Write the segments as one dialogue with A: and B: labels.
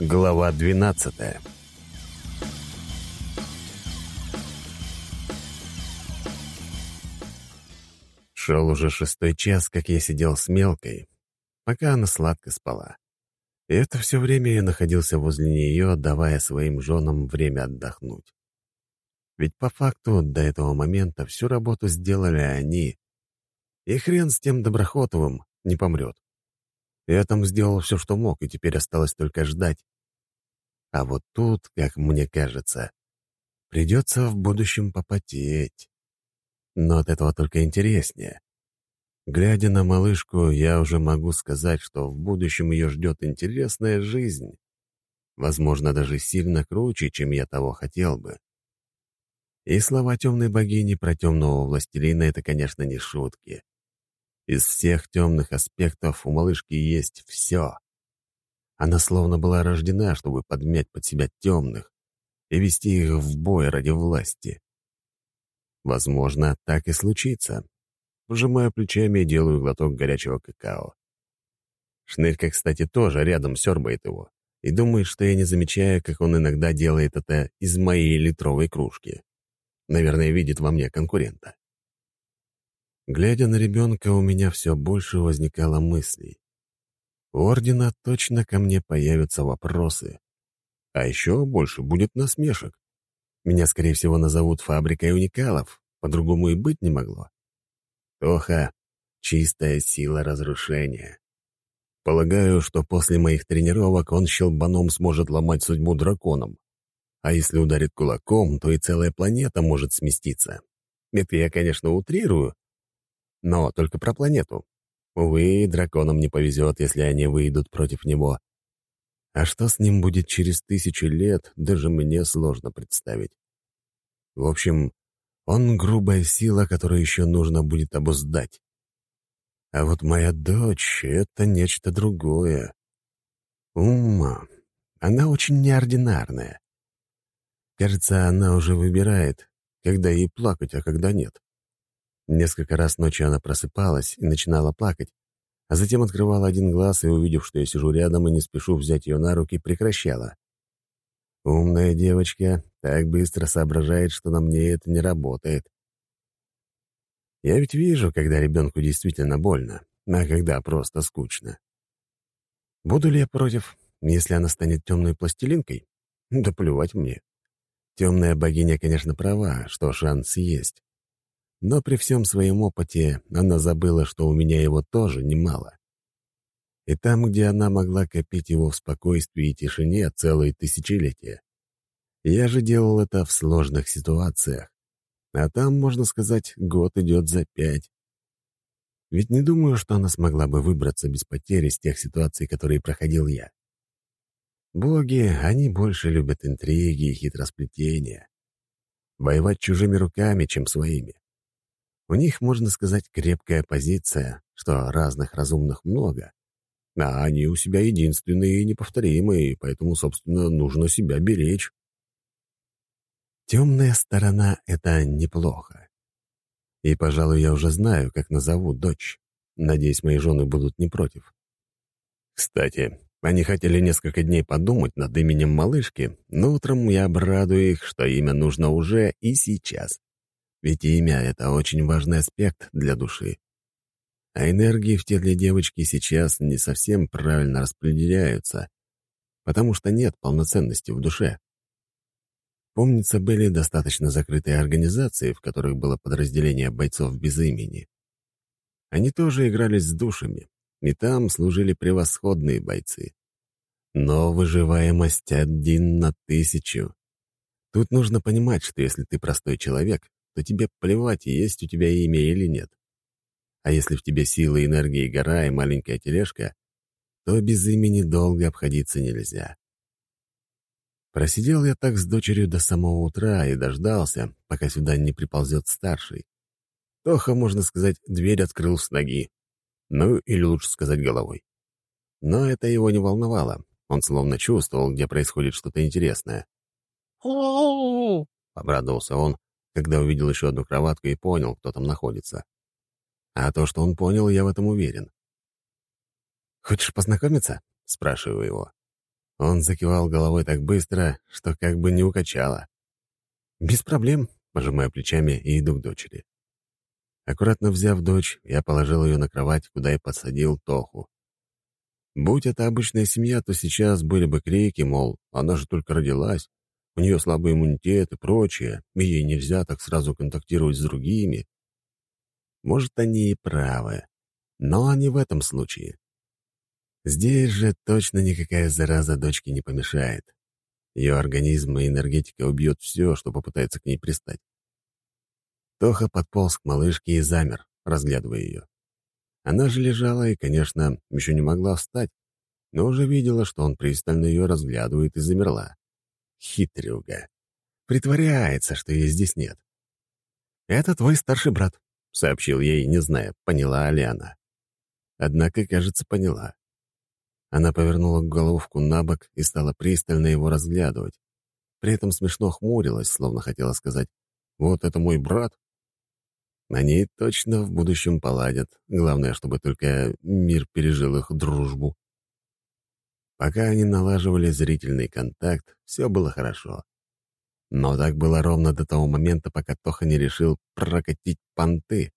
A: Глава 12 Шел уже шестой час, как я сидел с мелкой, пока она сладко спала. И это все время я находился возле нее, давая своим женам время отдохнуть. Ведь по факту до этого момента всю работу сделали они. И хрен с тем Доброхотовым не помрет. Я там сделал все, что мог, и теперь осталось только ждать. А вот тут, как мне кажется, придется в будущем попотеть. Но от этого только интереснее. Глядя на малышку, я уже могу сказать, что в будущем ее ждет интересная жизнь. Возможно, даже сильно круче, чем я того хотел бы. И слова темной богини про темного властелина — это, конечно, не шутки. Из всех темных аспектов у малышки есть все. Она словно была рождена, чтобы подмять под себя темных и вести их в бой ради власти. Возможно, так и случится. Пожимаю плечами и делаю глоток горячего какао. Шнырька, кстати, тоже рядом сёрбает его и думает, что я не замечаю, как он иногда делает это из моей литровой кружки. Наверное, видит во мне конкурента. Глядя на ребенка, у меня все больше возникало мыслей. У Ордена точно ко мне появятся вопросы. А еще больше будет насмешек. Меня, скорее всего, назовут фабрикой уникалов, по-другому и быть не могло. Тоха — чистая сила разрушения. Полагаю, что после моих тренировок он щелбаном сможет ломать судьбу драконам. А если ударит кулаком, то и целая планета может сместиться. Это я, конечно, утрирую, но только про планету. Увы, драконам не повезет, если они выйдут против него. А что с ним будет через тысячу лет, даже мне сложно представить. В общем, он грубая сила, которую еще нужно будет обуздать. А вот моя дочь — это нечто другое. Ума. Она очень неординарная. Кажется, она уже выбирает, когда ей плакать, а когда нет. Несколько раз ночью она просыпалась и начинала плакать, а затем открывала один глаз и, увидев, что я сижу рядом и не спешу взять ее на руки, прекращала. Умная девочка так быстро соображает, что на мне это не работает. Я ведь вижу, когда ребенку действительно больно, а когда просто скучно. Буду ли я против, если она станет темной пластилинкой? Да плевать мне. Темная богиня, конечно, права, что шанс есть. Но при всем своем опыте она забыла, что у меня его тоже немало. И там, где она могла копить его в спокойствии и тишине целые тысячелетия. Я же делал это в сложных ситуациях. А там, можно сказать, год идет за пять. Ведь не думаю, что она смогла бы выбраться без потери из тех ситуаций, которые проходил я. Боги, они больше любят интриги и хитросплетения. Воевать чужими руками, чем своими. У них, можно сказать, крепкая позиция, что разных разумных много. А они у себя единственные и неповторимые, поэтому, собственно, нужно себя беречь. Темная сторона — это неплохо. И, пожалуй, я уже знаю, как назову дочь. Надеюсь, мои жены будут не против. Кстати, они хотели несколько дней подумать над именем малышки, но утром я обрадую их, что имя нужно уже и сейчас. Ведь имя — это очень важный аспект для души. А энергии в теле девочки сейчас не совсем правильно распределяются, потому что нет полноценности в душе. Помнится, были достаточно закрытые организации, в которых было подразделение бойцов без имени. Они тоже игрались с душами, и там служили превосходные бойцы. Но выживаемость один на тысячу. Тут нужно понимать, что если ты простой человек, то тебе плевать, есть у тебя имя или нет. А если в тебе силы, энергия, гора и маленькая тележка, то без имени долго обходиться нельзя. Просидел я так с дочерью до самого утра и дождался, пока сюда не приползет старший. Тоха, можно сказать, дверь открыл с ноги. Ну, или лучше сказать, головой. Но это его не волновало. Он словно чувствовал, где происходит что-то интересное. обрадовался он, когда увидел еще одну кроватку и понял, кто там находится. А то, что он понял, я в этом уверен. «Хочешь познакомиться?» — спрашиваю его. Он закивал головой так быстро, что как бы не укачало. «Без проблем», — пожимаю плечами и иду к дочери. Аккуратно взяв дочь, я положил ее на кровать, куда и подсадил Тоху. Будь это обычная семья, то сейчас были бы крики, мол, она же только родилась, у нее слабый иммунитет и прочее, и ей нельзя так сразу контактировать с другими. Может, они и правы, но не в этом случае. Здесь же точно никакая зараза дочке не помешает. Ее организм и энергетика убьет все, что попытается к ней пристать. Тоха подполз к малышке и замер, разглядывая ее. Она же лежала и, конечно, еще не могла встать, но уже видела, что он пристально ее разглядывает и замерла. Хитрюга. Притворяется, что ее здесь нет. «Это твой старший брат», — сообщил ей, не зная, поняла ли она. Однако, кажется, поняла. Она повернула головку на бок и стала пристально его разглядывать. При этом смешно хмурилась, словно хотела сказать «Вот это мой брат». Они точно в будущем поладят. Главное, чтобы только мир пережил их дружбу. Пока они налаживали зрительный контакт, все было хорошо. Но так было ровно до того момента, пока Тоха не решил прокатить понты.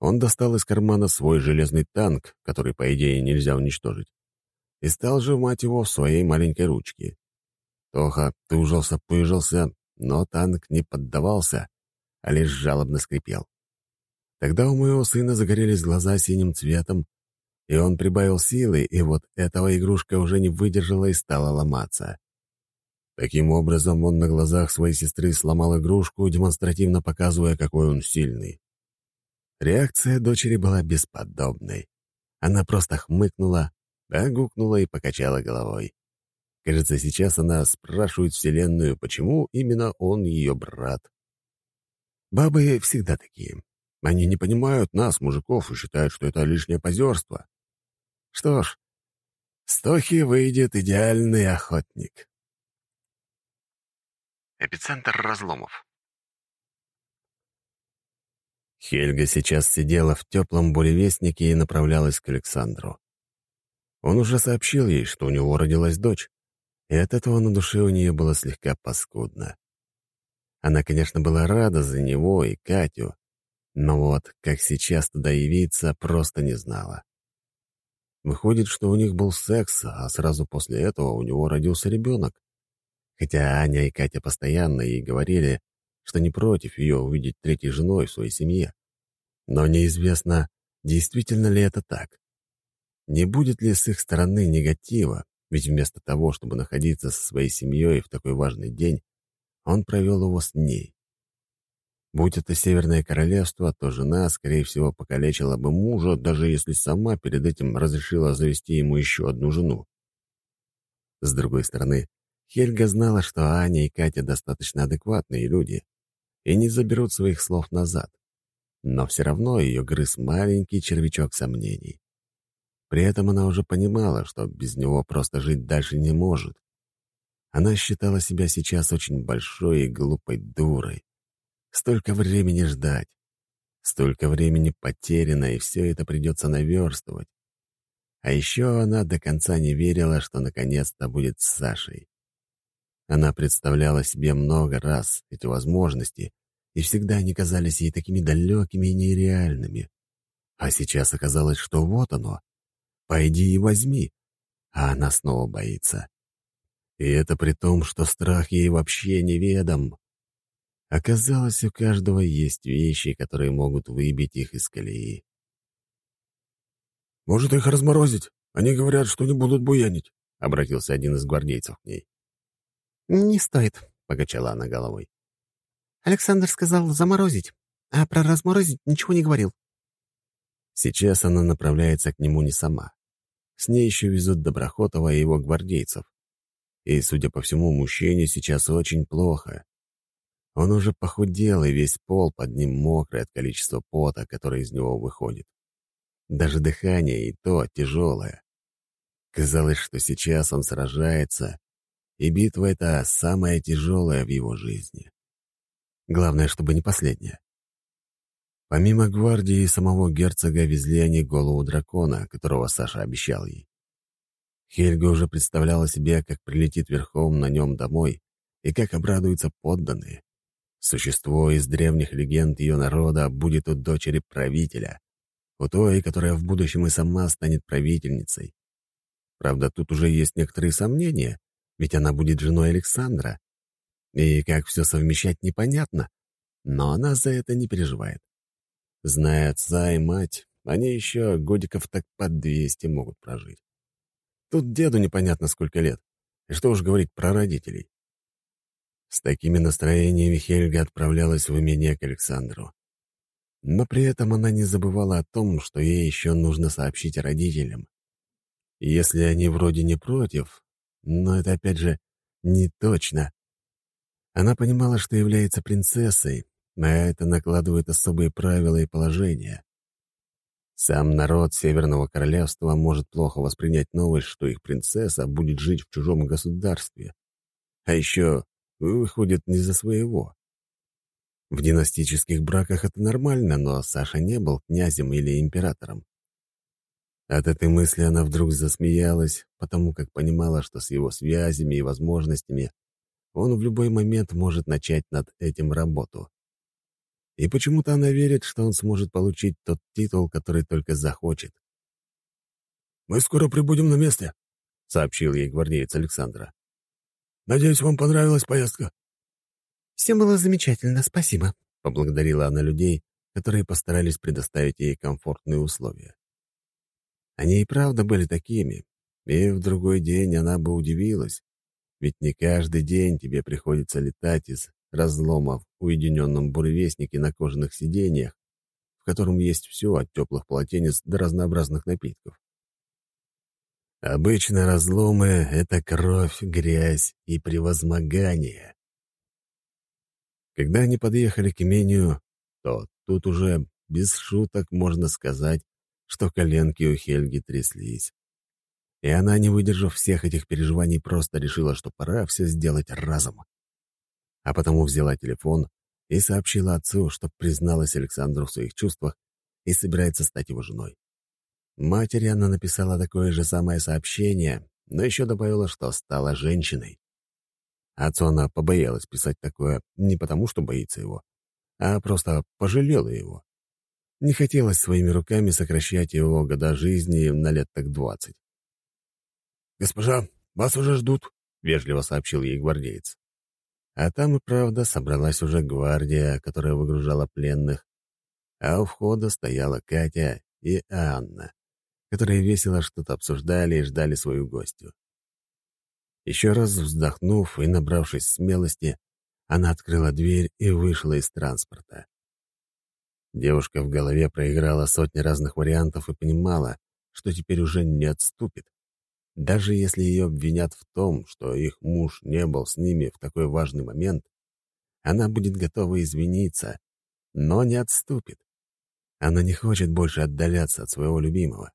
A: Он достал из кармана свой железный танк, который, по идее, нельзя уничтожить, и стал сжимать его в своей маленькой ручке. Тоха тужился-пыжился, но танк не поддавался, а лишь жалобно скрипел. Тогда у моего сына загорелись глаза синим цветом, и он прибавил силы, и вот этого игрушка уже не выдержала и стала ломаться. Таким образом, он на глазах своей сестры сломал игрушку, демонстративно показывая, какой он сильный. Реакция дочери была бесподобной. Она просто хмыкнула, огукнула и покачала головой. Кажется, сейчас она спрашивает Вселенную, почему именно он ее брат. Бабы всегда такие. Они не понимают нас, мужиков, и считают, что это лишнее позерство. Что ж, с Тохи выйдет идеальный охотник.
B: Эпицентр разломов.
A: Хельга сейчас сидела в теплом буревестнике и направлялась к Александру. Он уже сообщил ей, что у него родилась дочь, и от этого на душе у нее было слегка паскудно. Она, конечно, была рада за него и Катю, но вот как сейчас туда явиться, просто не знала. Выходит, что у них был секс, а сразу после этого у него родился ребенок. Хотя Аня и Катя постоянно ей говорили, что не против ее увидеть третьей женой в своей семье. Но неизвестно, действительно ли это так. Не будет ли с их стороны негатива, ведь вместо того, чтобы находиться со своей семьей в такой важный день, он провел его с ней. Будь это Северное Королевство, то жена, скорее всего, покалечила бы мужа, даже если сама перед этим разрешила завести ему еще одну жену. С другой стороны, Хельга знала, что Аня и Катя достаточно адекватные люди и не заберут своих слов назад. Но все равно ее грыз маленький червячок сомнений. При этом она уже понимала, что без него просто жить дальше не может. Она считала себя сейчас очень большой и глупой дурой. Столько времени ждать. Столько времени потеряно, и все это придется наверстывать. А еще она до конца не верила, что наконец-то будет с Сашей. Она представляла себе много раз эти возможности, и всегда они казались ей такими далекими и нереальными. А сейчас оказалось, что вот оно, Пойди и возьми. А она снова боится. И это при том, что страх ей вообще неведом. Оказалось, у каждого есть вещи, которые могут выбить их из колеи.
C: «Может, их разморозить? Они говорят, что не будут буянить», — обратился один из гвардейцев к ней.
D: «Не стоит», — покачала она головой. «Александр сказал заморозить, а про разморозить ничего не говорил».
A: Сейчас она направляется к нему не сама. С ней еще везут Доброхотова и его гвардейцев. И, судя по всему, мужчине сейчас очень плохо. Он уже похудел, и весь пол под ним мокрый от количества пота, который из него выходит. Даже дыхание и то тяжелое. Казалось, что сейчас он сражается, и битва эта самая тяжелая в его жизни. Главное, чтобы не последняя. Помимо гвардии и самого герцога везли они голову дракона, которого Саша обещал ей. Хельга уже представляла себе, как прилетит верхом на нем домой и как обрадуются подданные. Существо из древних легенд ее народа будет у дочери правителя, у той, которая в будущем и сама станет правительницей. Правда, тут уже есть некоторые сомнения, ведь она будет женой Александра. И как все совмещать, непонятно, но она за это не переживает. Зная отца и мать, они еще годиков так под двести могут прожить. Тут деду непонятно сколько лет, и что уж говорить про родителей. С такими настроениями Хельга отправлялась в имение к Александру. Но при этом она не забывала о том, что ей еще нужно сообщить родителям. Если они вроде не против, но это опять же не точно. Она понимала, что является принцессой, а это накладывает особые правила и положения. Сам народ Северного Королевства может плохо воспринять новость, что их принцесса будет жить в чужом государстве. А еще выходит не за своего. В династических браках это нормально, но Саша не был князем или императором. От этой мысли она вдруг засмеялась, потому как понимала, что с его связями и возможностями он в любой момент может начать над этим работу. И почему-то она верит, что он сможет получить тот титул, который только захочет.
C: «Мы скоро прибудем на место», — сообщил ей гвардеец Александра. «Надеюсь, вам понравилась поездка?»
D: «Все было замечательно, спасибо», —
A: поблагодарила она людей, которые постарались предоставить ей комфортные условия. Они и правда были такими, и в другой день она бы удивилась, ведь не каждый день тебе приходится летать из разлома в уединенном буревестнике на кожаных сиденьях, в котором есть все от теплых полотенец до разнообразных напитков. Обычно разломы — это кровь, грязь и превозмогание. Когда они подъехали к имению, то тут уже без шуток можно сказать, что коленки у Хельги тряслись. И она, не выдержав всех этих переживаний, просто решила, что пора все сделать разом. А потому взяла телефон и сообщила отцу, что призналась Александру в своих чувствах и собирается стать его женой. Матери она написала такое же самое сообщение, но еще добавила, что стала женщиной. Отцу она побоялась писать такое не потому, что боится его, а просто пожалела его. Не хотелось своими руками сокращать его года жизни на лет так двадцать.
C: «Госпожа, вас уже ждут», — вежливо сообщил ей гвардеец.
A: А там и правда собралась уже гвардия, которая выгружала пленных, а у входа стояла Катя и Анна, которые весело что-то обсуждали и ждали свою гостью. Еще раз вздохнув и набравшись смелости, она открыла дверь и вышла из транспорта. Девушка в голове проиграла сотни разных вариантов и понимала, что теперь уже не отступит. Даже если ее обвинят в том, что их муж не был с ними в такой важный момент, она будет готова извиниться, но не отступит. Она не хочет больше отдаляться от своего любимого.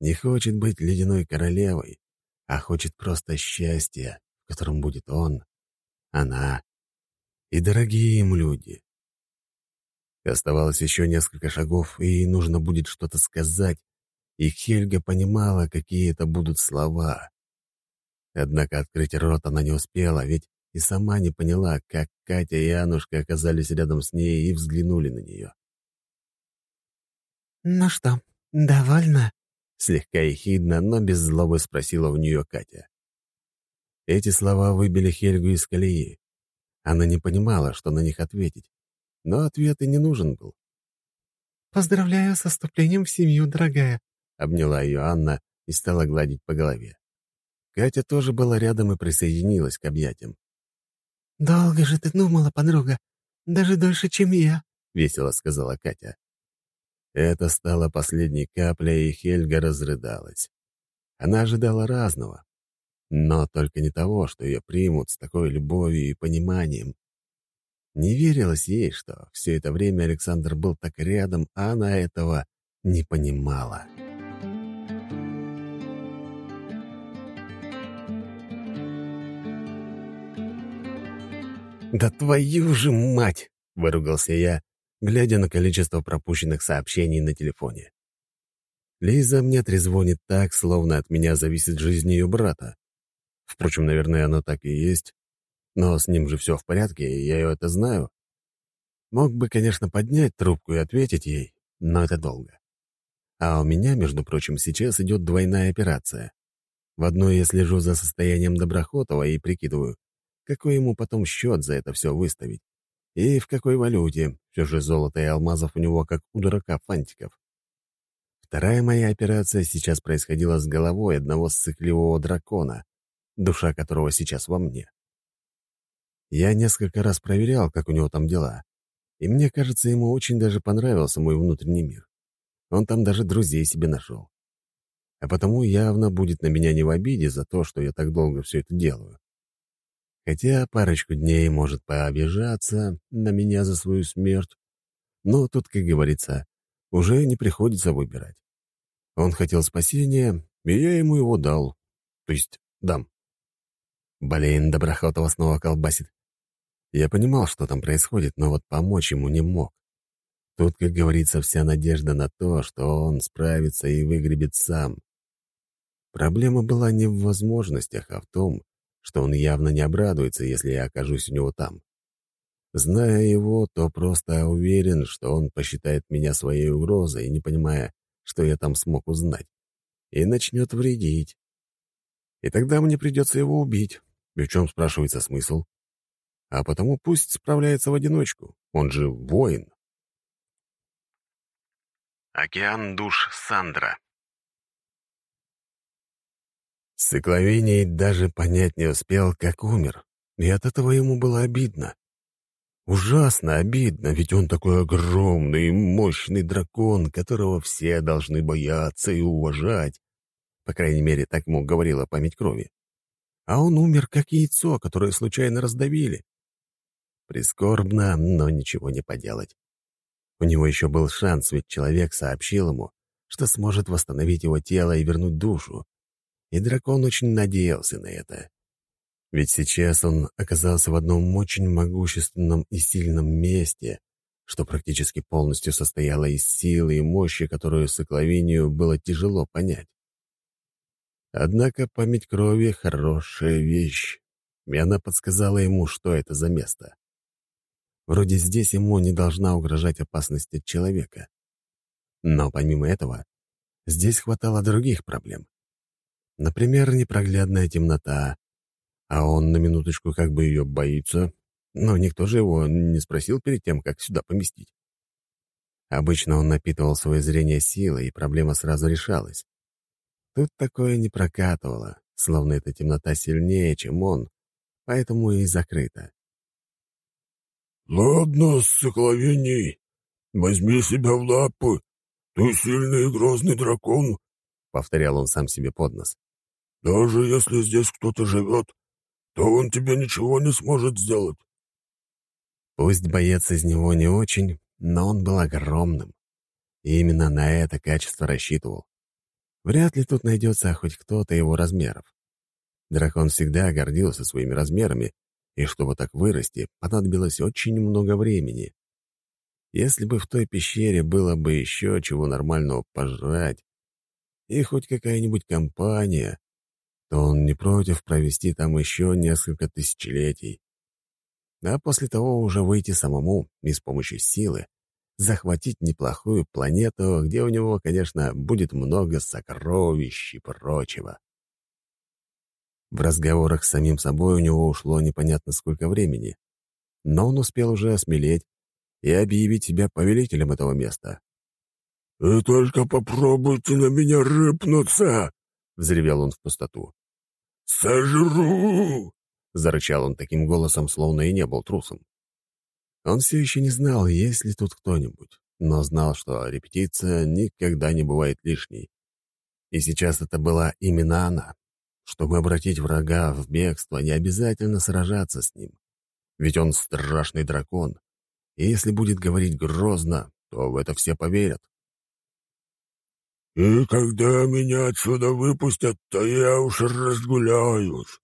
A: Не хочет быть ледяной королевой, а хочет просто счастья, в котором будет он, она и дорогие ему люди. Оставалось еще несколько шагов, и нужно будет что-то сказать, и Хельга понимала, какие это будут слова. Однако открыть рот она не успела, ведь и сама не поняла, как Катя и Анушка оказались рядом с ней и взглянули на нее.
D: «Ну что, довольна?»
A: Слегка ехидно, но без злобы спросила у нее Катя. Эти слова выбили Хельгу из колеи. Она не понимала, что на них ответить, но ответ и не нужен был.
D: «Поздравляю со вступлением в семью, дорогая», —
A: обняла ее Анна и стала гладить по голове. Катя тоже была рядом и присоединилась к объятиям.
D: «Долго же ты думала, подруга, даже дольше, чем я», —
A: весело сказала Катя. Это стало последней каплей, и Хельга разрыдалась. Она ожидала разного, но только не того, что ее примут с такой любовью и пониманием. Не верилось ей, что все это время Александр был так рядом, а она этого не понимала. «Да твою же мать!» — выругался я, глядя на количество пропущенных сообщений на телефоне. Лиза мне трезвонит так, словно от меня зависит жизнь ее брата. Впрочем, наверное, оно так и есть. Но с ним же все в порядке, и я ее это знаю. Мог бы, конечно, поднять трубку и ответить ей, но это долго. А у меня, между прочим, сейчас идет двойная операция. В одной я слежу за состоянием Доброхотова и прикидываю, какой ему потом счет за это все выставить. И в какой валюте, все же золото и алмазов у него, как у дурака фантиков. Вторая моя операция сейчас происходила с головой одного ссыкливого дракона, душа которого сейчас во мне. Я несколько раз проверял, как у него там дела, и мне кажется, ему очень даже понравился мой внутренний мир. Он там даже друзей себе нашел. А потому явно будет на меня не в обиде за то, что я так долго все это делаю. Хотя парочку дней может пообижаться на меня за свою смерть, но тут, как говорится, уже не приходится выбирать. Он хотел спасения, и я ему его дал. То есть дам. Блин, Доброхотова снова колбасит. Я понимал, что там происходит, но вот помочь ему не мог. Тут, как говорится, вся надежда на то, что он справится и выгребет сам. Проблема была не в возможностях, а в том, что он явно не обрадуется, если я окажусь у него там. Зная его, то просто уверен, что он посчитает меня своей угрозой, не понимая, что я там смог узнать, и начнет вредить. И тогда мне придется его убить. И в чем спрашивается смысл? А потому пусть справляется в одиночку. Он же воин.
B: Океан душ Сандра.
A: Сыкловений даже понять не успел, как умер. И от этого ему было обидно. Ужасно обидно, ведь он такой огромный и мощный дракон, которого все должны бояться и уважать. По крайней мере, так ему говорила память крови. А он умер, как яйцо, которое случайно раздавили. Прискорбно, но ничего не поделать. У него еще был шанс, ведь человек сообщил ему, что сможет восстановить его тело и вернуть душу. И дракон очень надеялся на это. Ведь сейчас он оказался в одном очень могущественном и сильном месте, что практически полностью состояло из силы и мощи, которую Сокловинию было тяжело понять. Однако память крови — хорошая вещь, и она подсказала ему, что это за место. Вроде здесь ему не должна угрожать опасность от человека. Но помимо этого, здесь хватало других проблем. Например, непроглядная темнота, а он на минуточку как бы ее боится, но никто же его не спросил перед тем, как сюда поместить. Обычно он напитывал свое зрение силой, и проблема сразу решалась. Тут такое не прокатывало, словно эта темнота сильнее, чем он, поэтому и закрыта.
C: «Ладно, Соколовений, возьми себя в лапы. Ты сильный и грозный дракон», — повторял он сам себе под нос. «Даже если здесь кто-то живет, то он тебе ничего не сможет сделать».
A: Пусть боец из него не очень, но он был огромным. И именно на это качество рассчитывал. Вряд ли тут найдется хоть кто-то его размеров. Дракон всегда гордился своими размерами и чтобы так вырасти, понадобилось очень много времени. Если бы в той пещере было бы еще чего нормального пожрать, и хоть какая-нибудь компания, то он не против провести там еще несколько тысячелетий. А после того уже выйти самому и с помощью силы захватить неплохую планету, где у него, конечно, будет много сокровищ и прочего. В разговорах с самим собой у него ушло непонятно сколько времени, но он успел уже осмелеть и объявить себя повелителем этого места.
C: «Вы только попробуйте на меня рыпнуться!» — взревел он в пустоту. «Сожру!» — зарычал он таким голосом, словно и не был трусом.
A: Он все еще не знал, есть ли тут кто-нибудь, но знал, что репетиция никогда не бывает лишней. И сейчас это была именно она. Чтобы обратить врага в бегство, не обязательно сражаться с ним. Ведь он страшный дракон. И если будет говорить грозно, то в это все поверят.
C: «И когда меня отсюда выпустят, то я уж разгуляюсь.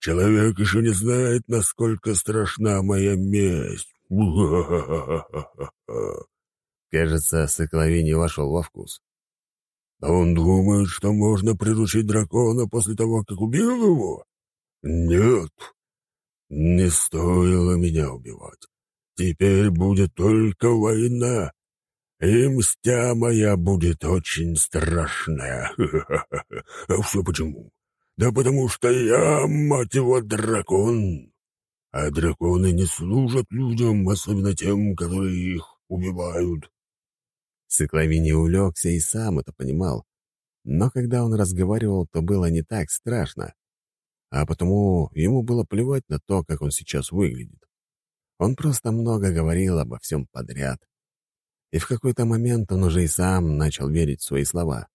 C: Человек еще не знает, насколько страшна моя месть.
A: Кажется, Сокловини вошел во вкус.
C: А он думает, что можно приручить дракона после того, как убил его? Нет, не стоило меня убивать. Теперь будет только война, и мстя моя будет очень страшная. А все почему? Да потому что я, мать его, дракон. А драконы не служат людям, особенно тем, которые их убивают.
A: Цикловини улегся и сам это понимал. Но когда он разговаривал, то было не так страшно. А потому ему было плевать на то, как он сейчас выглядит. Он просто много говорил обо всем подряд. И в какой-то момент он уже и сам начал верить в свои слова.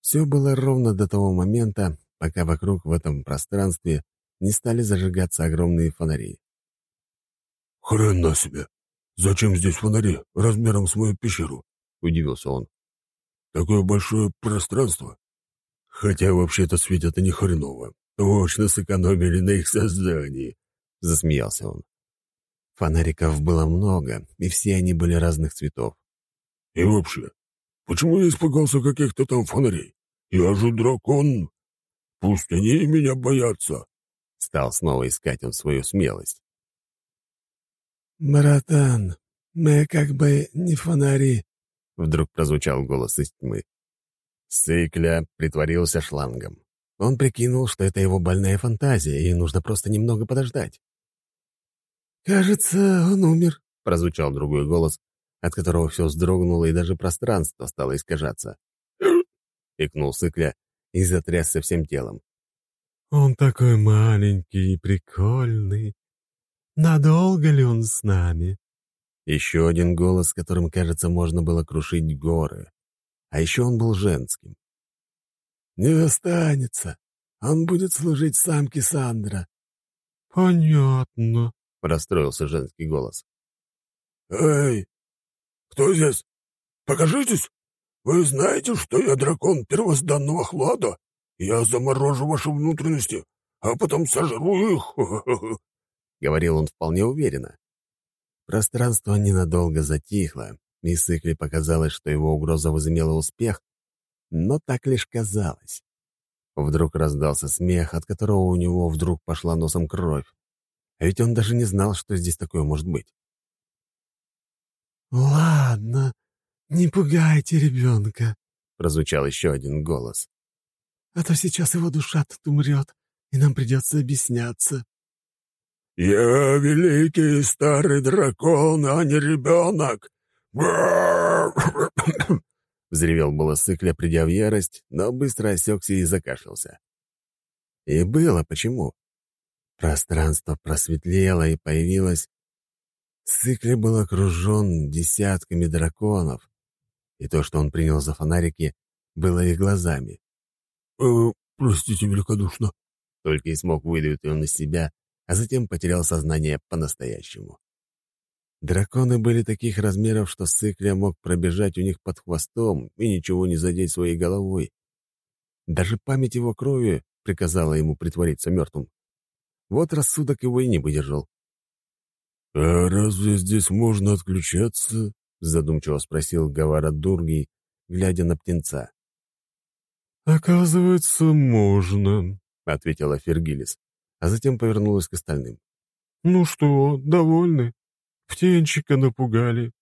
A: Все было ровно до того момента, пока вокруг в этом пространстве не стали зажигаться огромные фонари.
C: «Хрен на себе! Зачем здесь фонари размером с мою пещеру?» — удивился он. «Такое большое пространство. Хотя вообще-то светят они хреново. Точно сэкономили на их создании», — засмеялся он.
A: Фонариков было много, и все они были разных цветов.
C: «И вообще, почему я испугался каких-то там фонарей? Я же дракон. Пусть они меня боятся.
A: Стал снова искать он свою смелость.
E: «Братан, мы как бы не фонари», —
A: вдруг прозвучал голос из тьмы. Сыкля притворился шлангом. Он прикинул, что это его больная фантазия, и нужно просто немного подождать.
E: «Кажется, он умер», —
A: прозвучал другой голос, от которого все вздрогнуло, и даже пространство стало искажаться. — икнул Сыкля и затрясся всем телом.
E: «Он такой маленький и прикольный. Надолго ли он с нами?»
A: Еще один голос, которым, кажется, можно было крушить горы. А еще он был женским.
E: «Не останется. Он будет служить самке Сандра».
A: «Понятно», — расстроился женский голос.
C: «Эй, кто здесь? Покажитесь!» Вы знаете, что я дракон первозданного хлада? Я заморожу ваши внутренности, а потом сожру их!»
A: — говорил он вполне уверенно. Пространство ненадолго затихло, и Сыкли показалось, что его угроза возымела успех, но так лишь казалось. Вдруг раздался смех, от которого у него вдруг пошла носом кровь. А ведь он даже не знал, что здесь такое может быть.
E: «Ладно, «Не пугайте ребенка», —
A: прозвучал еще один голос.
E: «А то сейчас его душа тут умрет, и нам придется объясняться».
C: «Я великий старый дракон, а не ребенок!»
A: Взревел было Сыкля, придя в ярость, но быстро осекся и закашлялся. И было почему. Пространство просветлело, и появилось... Сыкля был окружен десятками драконов, и то, что он принял за фонарики, было их глазами.
C: «Э, простите великодушно», —
A: только и смог выдавить он из себя, а затем потерял сознание по-настоящему. Драконы были таких размеров, что Сыкля мог пробежать у них под хвостом и ничего не задеть своей головой. Даже память его крови приказала ему притвориться мертвым. Вот рассудок его и не выдержал.
C: «А разве здесь можно отключаться?»
A: — задумчиво спросил Гавара Дургий, глядя на птенца.
E: «Оказывается, можно», —
A: ответила Фергилис, а затем повернулась к остальным.
E: «Ну что, довольны? Птенчика напугали.